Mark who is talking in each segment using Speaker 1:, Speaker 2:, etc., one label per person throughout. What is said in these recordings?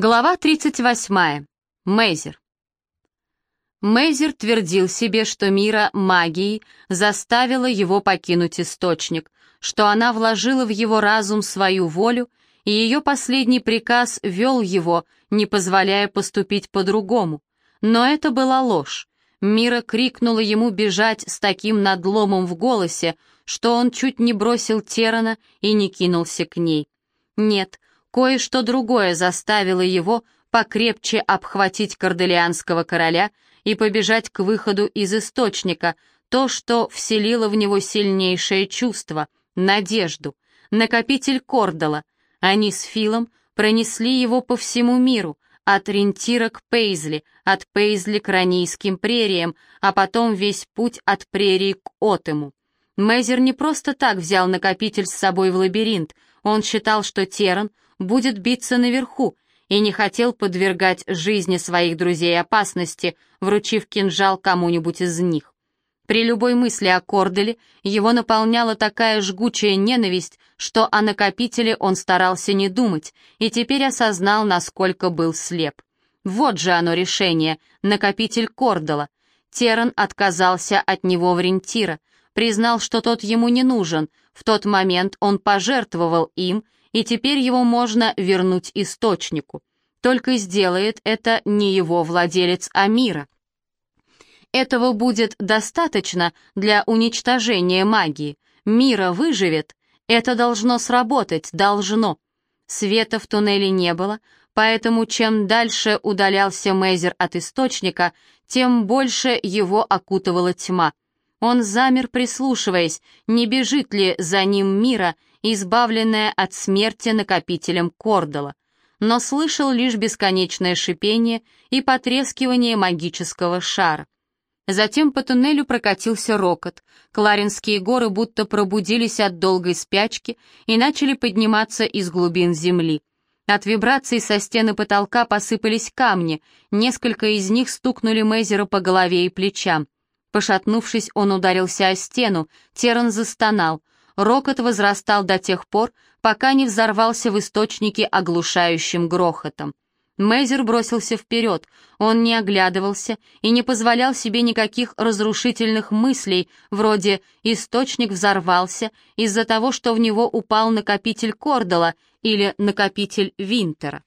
Speaker 1: Глава 38. Мейзер. Мейзер твердил себе, что мира магии заставила его покинуть источник, что она вложила в его разум свою волю, и ее последний приказ вел его, не позволяя поступить по-другому. Но это была ложь. Мира крикнула ему бежать с таким надломом в голосе, что он чуть не бросил Терана и не кинулся к ней. Нет, Кое-что другое заставило его покрепче обхватить корделианского короля и побежать к выходу из источника, то, что вселило в него сильнейшее чувство — надежду, накопитель Кордала. Они с Филом пронесли его по всему миру, от Рентира к Пейзли, от Пейзли к Ранийским прериям, а потом весь путь от прерии к Отему. Мейзер не просто так взял накопитель с собой в лабиринт, он считал, что Теран будет биться наверху, и не хотел подвергать жизни своих друзей опасности, вручив кинжал кому-нибудь из них. При любой мысли о Корделе его наполняла такая жгучая ненависть, что о накопителе он старался не думать, и теперь осознал, насколько был слеп. Вот же оно решение, накопитель Кордела. Теран отказался от него в рентира, признал, что тот ему не нужен, в тот момент он пожертвовал им, и теперь его можно вернуть источнику. Только сделает это не его владелец Амира. Этого будет достаточно для уничтожения магии. Мира выживет. Это должно сработать, должно. Света в туннеле не было, поэтому чем дальше удалялся Мейзер от источника, тем больше его окутывала тьма. Он замер, прислушиваясь, не бежит ли за ним мира, избавленная от смерти накопителем Кордала, но слышал лишь бесконечное шипение и потрескивание магического шара. Затем по туннелю прокатился рокот. Кларинские горы будто пробудились от долгой спячки и начали подниматься из глубин земли. От вибраций со стены потолка посыпались камни, несколько из них стукнули Мейзера по голове и плечам. Пошатнувшись, он ударился о стену, Теран застонал. Рокот возрастал до тех пор, пока не взорвался в источнике оглушающим грохотом. Мейзер бросился вперед, он не оглядывался и не позволял себе никаких разрушительных мыслей, вроде «источник взорвался из-за того, что в него упал накопитель Кордала» или «накопитель Винтера».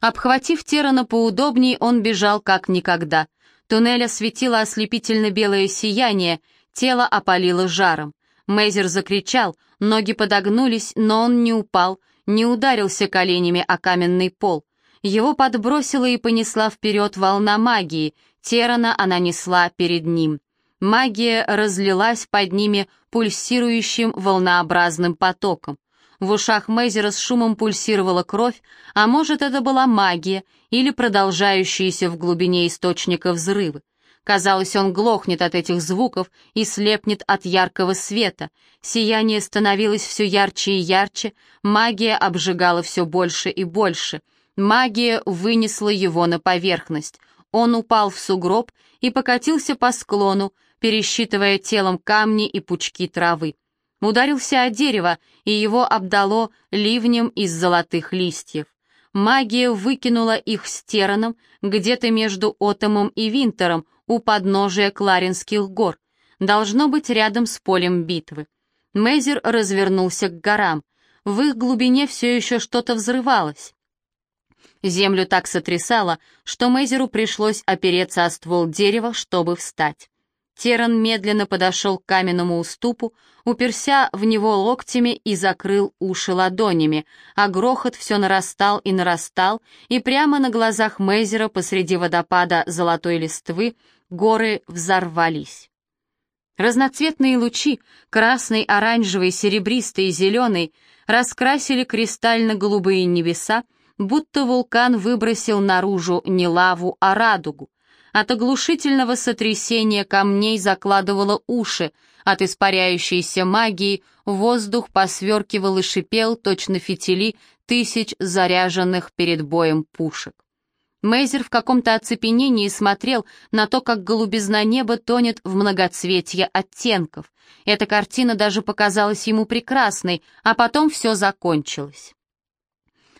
Speaker 1: Обхватив Терана поудобней, он бежал как никогда. Туннель осветило ослепительно-белое сияние, тело опалило жаром. Мейзер закричал, ноги подогнулись, но он не упал, не ударился коленями о каменный пол. Его подбросила и понесла вперед волна магии, Терана она несла перед ним. Магия разлилась под ними пульсирующим волнообразным потоком. В ушах Мейзера с шумом пульсировала кровь, а может, это была магия или продолжающиеся в глубине источника взрывы. Казалось, он глохнет от этих звуков и слепнет от яркого света. Сияние становилось все ярче и ярче, магия обжигала все больше и больше. Магия вынесла его на поверхность. Он упал в сугроб и покатился по склону, пересчитывая телом камни и пучки травы ударился о дерево, и его обдало ливнем из золотых листьев. Магия выкинула их с Тераном где-то между Отомом и Винтером у подножия Кларинских гор, должно быть рядом с полем битвы. Мейзер развернулся к горам. В их глубине все еще что-то взрывалось. Землю так сотрясало, что Мейзеру пришлось опереться о ствол дерева, чтобы встать. Теран медленно подошел к каменному уступу, уперся в него локтями и закрыл уши ладонями, а грохот все нарастал и нарастал, и прямо на глазах Мейзера посреди водопада золотой листвы горы взорвались. Разноцветные лучи, красный, оранжевый, серебристый и зеленый, раскрасили кристально-голубые небеса, будто вулкан выбросил наружу не лаву, а радугу. От оглушительного сотрясения камней закладывало уши, от испаряющейся магии воздух посверкивал и шипел точно фитили тысяч заряженных перед боем пушек. Мейзер в каком-то оцепенении смотрел на то, как голубизна неба тонет в многоцветье оттенков. Эта картина даже показалась ему прекрасной, а потом все закончилось.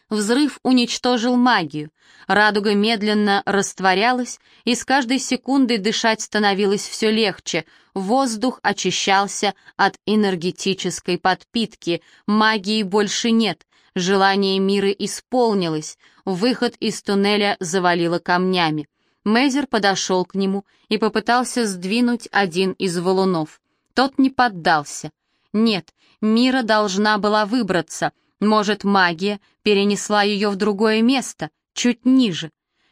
Speaker 1: Взрыв уничтожил магию. Радуга медленно растворялась, и с каждой секундой дышать становилось все легче. Воздух очищался от энергетической подпитки. Магии больше нет. Желание мира исполнилось. Выход из туннеля завалило камнями. Мейзер подошел к нему и попытался сдвинуть один из валунов. Тот не поддался. Нет, Мира должна была выбраться. Может, магия перенесла ее в другое место, чуть ниже.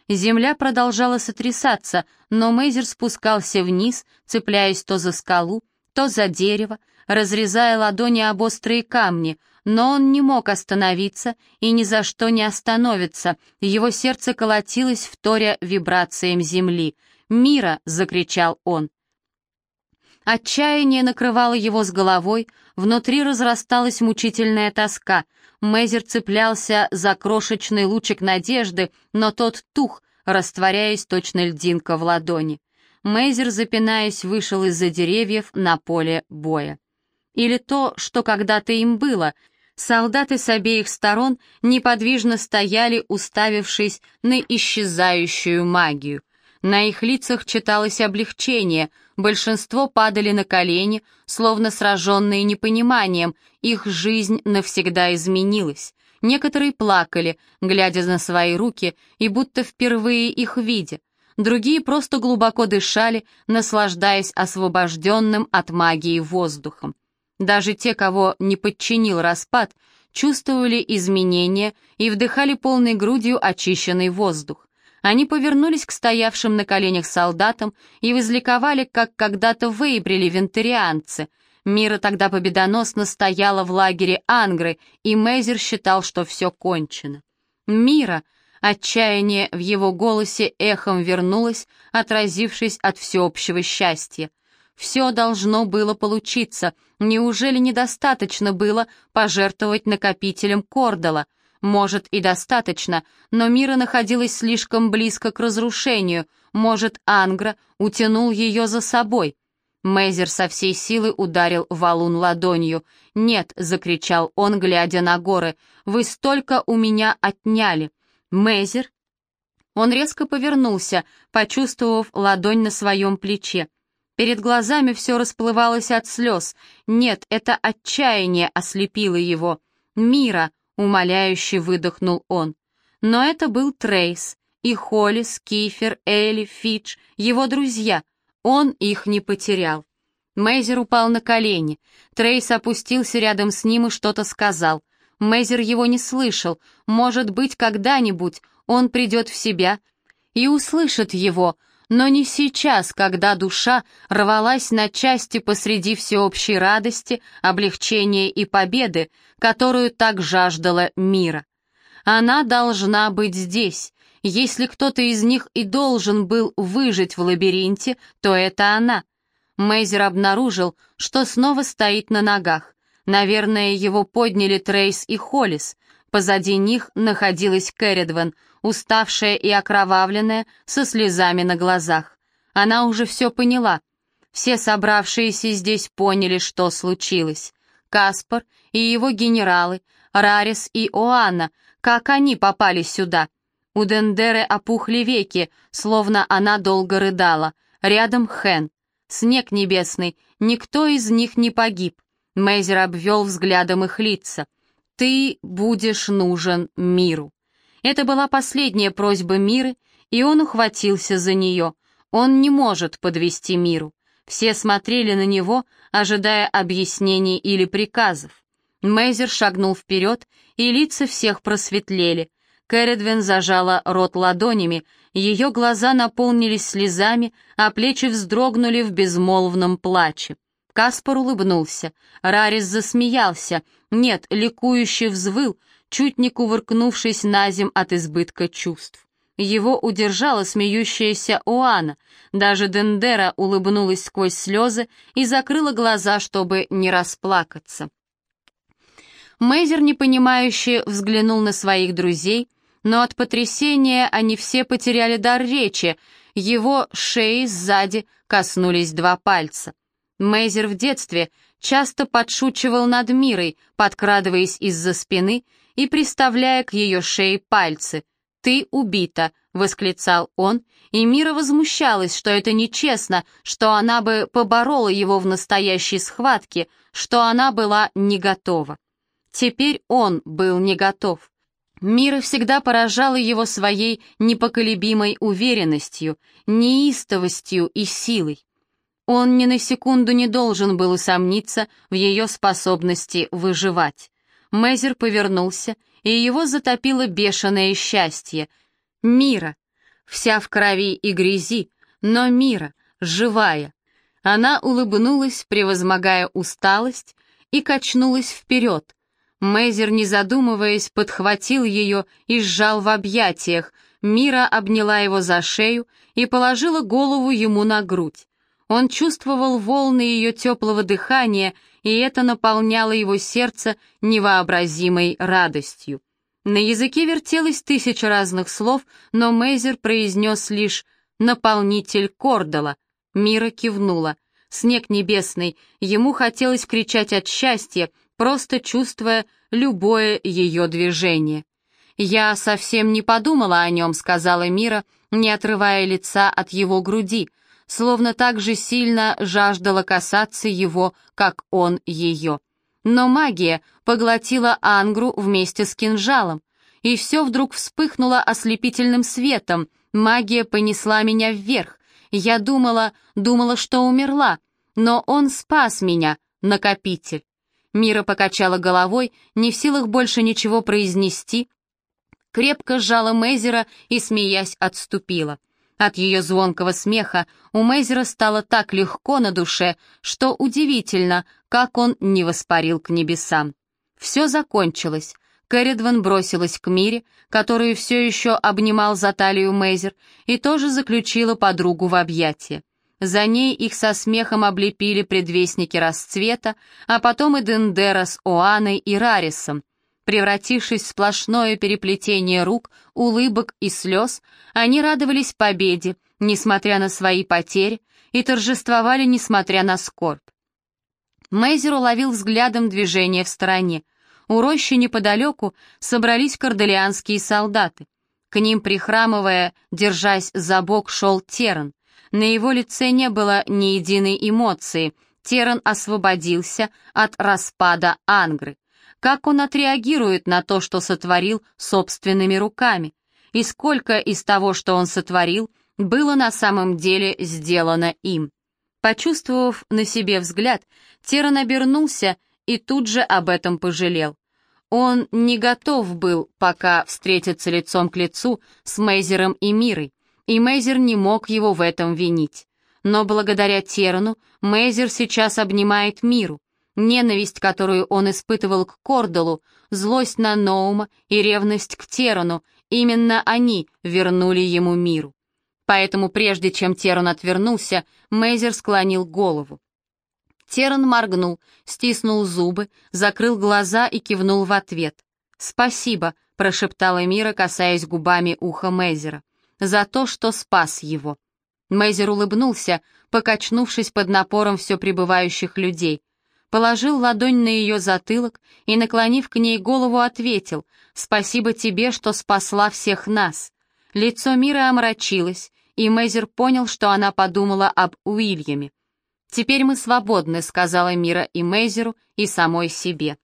Speaker 1: Земля продолжала сотрясаться, но Мейзер спускался вниз, цепляясь то за скалу, то за дерево, разрезая ладони об острые камни, но он не мог остановиться и ни за что не остановится. Его сердце колотилось, вторя вибрациям земли. «Мира!» — закричал он. Отчаяние накрывало его с головой, внутри разрасталась мучительная тоска. Мейзер цеплялся за крошечный лучик надежды, но тот тух, растворяясь точно льдинка в ладони. Мейзер, запинаясь, вышел из-за деревьев на поле боя. Или то, что когда-то им было — Солдаты с обеих сторон неподвижно стояли, уставившись на исчезающую магию. На их лицах читалось облегчение, большинство падали на колени, словно сраженные непониманием, их жизнь навсегда изменилась. Некоторые плакали, глядя на свои руки и будто впервые их видя. Другие просто глубоко дышали, наслаждаясь освобожденным от магии воздухом. Даже те, кого не подчинил распад, чувствовали изменения и вдыхали полной грудью очищенный воздух. Они повернулись к стоявшим на коленях солдатам и возликовали, как когда-то выибрили вентарианцы. Мира тогда победоносно стояла в лагере Ангры, и Мейзер считал, что все кончено. «Мира!» Отчаяние в его голосе эхом вернулось, отразившись от всеобщего счастья. Все должно было получиться. Неужели недостаточно было пожертвовать накопителем Кордала? Может, и достаточно, но Мира находилась слишком близко к разрушению. Может, Ангра утянул ее за собой. Мейзер со всей силы ударил валун ладонью. «Нет!» — закричал он, глядя на горы. «Вы столько у меня отняли!» «Мейзер?» Он резко повернулся, почувствовав ладонь на своем плече. Перед глазами все расплывалось от слез. Нет, это отчаяние ослепило его. «Мира!» — умоляюще выдохнул он. Но это был Трейс, и Холлис, Кифер, Элли, Фидж, его друзья. Он их не потерял. Мейзер упал на колени. Трейс опустился рядом с ним и что-то сказал. Мейзер его не слышал. Может быть, когда-нибудь он придет в себя и услышит его, но не сейчас, когда душа рвалась на части посреди всеобщей радости, облегчения и победы, которую так жаждала мира. Она должна быть здесь. Если кто-то из них и должен был выжить в лабиринте, то это она. Мейзер обнаружил, что снова стоит на ногах. Наверное, его подняли Трейс и Холлис. Позади них находилась Кэрридвен, уставшая и окровавленная, со слезами на глазах. Она уже все поняла. Все собравшиеся здесь поняли, что случилось. Каспар и его генералы, Рарис и Оанна, как они попали сюда. У Дендеры опухли веки, словно она долго рыдала. Рядом Хен. Снег небесный, никто из них не погиб. Мейзер обвел взглядом их лица. «Ты будешь нужен миру». Это была последняя просьба мира, и он ухватился за нее. Он не может подвести миру. Все смотрели на него, ожидая объяснений или приказов. Мейзер шагнул вперед, и лица всех просветлели. Кэрридвин зажала рот ладонями, ее глаза наполнились слезами, а плечи вздрогнули в безмолвном плаче. Каспар улыбнулся. Рарис засмеялся. Нет, ликующе взвыл, чуть не кувыркнувшись на земь от избытка чувств. Его удержала смеющаяся Оана. Даже Дендера улыбнулась сквозь слезы и закрыла глаза, чтобы не расплакаться. Мейзер, непонимающе, взглянул на своих друзей, но от потрясения они все потеряли дар речи, его шеи сзади коснулись два пальца. Мейзер в детстве часто подшучивал над Мирой, подкрадываясь из-за спины и приставляя к ее шее пальцы. «Ты убита!» — восклицал он, и Мира возмущалась, что это нечестно, что она бы поборола его в настоящей схватке, что она была не готова. Теперь он был не готов. Мира всегда поражала его своей непоколебимой уверенностью, неистовостью и силой. Он ни на секунду не должен был усомниться в ее способности выживать. Мезер повернулся, и его затопило бешеное счастье. Мира, вся в крови и грязи, но Мира, живая. Она улыбнулась, превозмогая усталость, и качнулась вперед. Мейзер, не задумываясь, подхватил ее и сжал в объятиях. Мира обняла его за шею и положила голову ему на грудь. Он чувствовал волны ее теплого дыхания, и это наполняло его сердце невообразимой радостью. На языке вертелось тысяча разных слов, но Мейзер произнес лишь «наполнитель Кордала». Мира кивнула. Снег небесный, ему хотелось кричать от счастья, просто чувствуя любое ее движение. «Я совсем не подумала о нем», — сказала Мира, не отрывая лица от его груди — словно так же сильно жаждала касаться его, как он ее. Но магия поглотила Ангру вместе с кинжалом, и все вдруг вспыхнуло ослепительным светом, магия понесла меня вверх. Я думала, думала, что умерла, но он спас меня, накопитель. Мира покачала головой, не в силах больше ничего произнести, крепко сжала Мейзера и, смеясь, отступила. От ее звонкого смеха у Мейзера стало так легко на душе, что удивительно, как он не воспарил к небесам. Все закончилось. Кэрридван бросилась к Мире, которую все еще обнимал за талию Мейзер, и тоже заключила подругу в объятия. За ней их со смехом облепили предвестники расцвета, а потом и Дендера с Оаной и Рарисом — Превратившись в сплошное переплетение рук, улыбок и слез, они радовались победе, несмотря на свои потери, и торжествовали, несмотря на скорбь. Мейзер уловил взглядом движение в стороне. У рощи неподалеку собрались корделианские солдаты. К ним, прихрамывая, держась за бок, шел Теран. На его лице не было ни единой эмоции. Теран освободился от распада Ангры как он отреагирует на то, что сотворил собственными руками, и сколько из того, что он сотворил, было на самом деле сделано им. Почувствовав на себе взгляд, Теран обернулся и тут же об этом пожалел. Он не готов был пока встретиться лицом к лицу с Мейзером и Мирой, и Мейзер не мог его в этом винить. Но благодаря Терану Мейзер сейчас обнимает Миру, Ненависть, которую он испытывал к Кордалу, злость на Ноума и ревность к Терану, именно они вернули ему миру. Поэтому прежде чем Теран отвернулся, Мейзер склонил голову. Теран моргнул, стиснул зубы, закрыл глаза и кивнул в ответ. «Спасибо», — прошептала Мира, касаясь губами уха Мейзера, «за то, что спас его». Мейзер улыбнулся, покачнувшись под напором все прибывающих людей — положил ладонь на ее затылок и, наклонив к ней голову, ответил «Спасибо тебе, что спасла всех нас». Лицо Мира омрачилось, и Мейзер понял, что она подумала об Уильяме. «Теперь мы свободны», — сказала Мира и Мейзеру, и самой себе.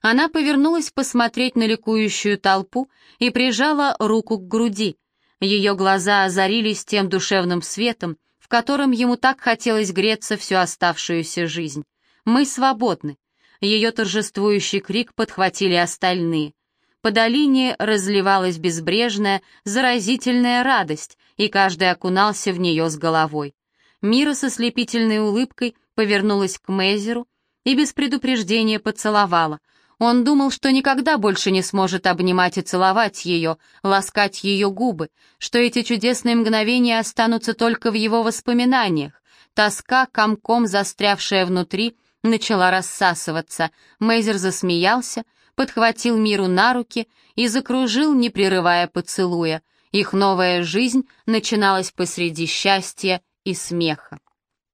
Speaker 1: Она повернулась посмотреть на ликующую толпу и прижала руку к груди. Ее глаза озарились тем душевным светом, в котором ему так хотелось греться всю оставшуюся жизнь. «Мы свободны!» Ее торжествующий крик подхватили остальные. По долине разливалась безбрежная, заразительная радость, и каждый окунался в нее с головой. Мира со слепительной улыбкой повернулась к Мейзеру и без предупреждения поцеловала — он думал, что никогда больше не сможет обнимать и целовать ее, ласкать ее губы, что эти чудесные мгновения останутся только в его воспоминаниях. Тоска, комком застрявшая внутри, начала рассасываться. Мейзер засмеялся, подхватил Миру на руки и закружил, не прерывая поцелуя. Их новая жизнь начиналась посреди счастья и смеха.